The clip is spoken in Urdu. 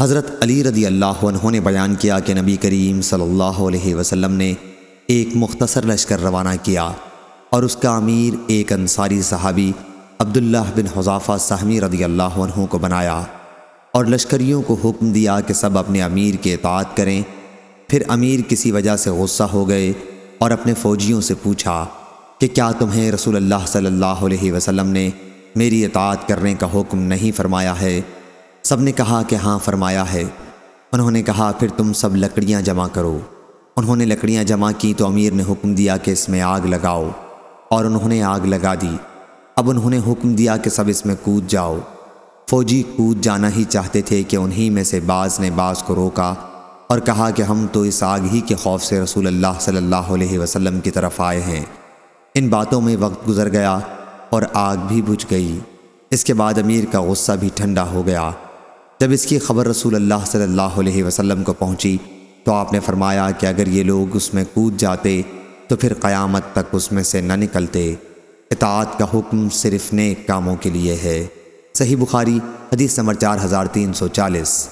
حضرت علی رضی اللہ عنہ نے بیان کیا کہ نبی کریم صلی اللہ علیہ وسلم نے ایک مختصر لشکر روانہ کیا اور اس کا امیر ایک انصاری صحابی عبداللہ بن حضافہ سہمی رضی اللہ عنہ کو بنایا اور لشکریوں کو حکم دیا کہ سب اپنے امیر کے اطاعت کریں۔ پھر امیر کسی وجہ سے غصہ ہو گئے اور اپنے فوجیوں سے پوچھا کہ کیا تمہیں رسول اللہ صلی اللہ علیہ وسلم نے میری اطاعت کرنے کا حکم نہیں فرمایا ہے؟ سب نے کہا کہ ہاں فرمایا ہے۔ انہوں نے کہا، پھر تم سب لکڑیاں جمع کرو۔ انہوں نے لکڑیاں جمع کی تو امیر نے حکم دیا کہ اس میں آگ لگاؤ۔ اور انہوں نے آگ لگا دی۔ اب انہوں نے حکم دیا کہ سب اس میں کود جاؤ۔ فوجی کود جانا ہی چاہتے تھے کہ انہی میں سے بعض نے بعض کو روکا اور کہا کہ ہم تو اس آگ ہی کے خوف سے رسول اللہ صلی اللہ علیہ وسلم کی طرف آئے ہیں۔ ان باتوں میں وقت گزر گیا اور آگ بھی بجھ گئی۔ اس کے بعد امیر کا غصہ بھی ٹھنڈا ہو گیا۔ جب اس کی خبر رسول اللہ صلی اللہ علیہ وسلم کو پہنچی تو آپ نے فرمایا کہ اگر یہ لوگ اس میں کود جاتے تو پھر قیامت تک اس میں سے نہ نکلتے۔ اطاعت کا حکم صرف نیک کاموں کے لیے ہے۔ صحیح بخاری، حدیث نمبر چار ہزار تین سو چالیس۔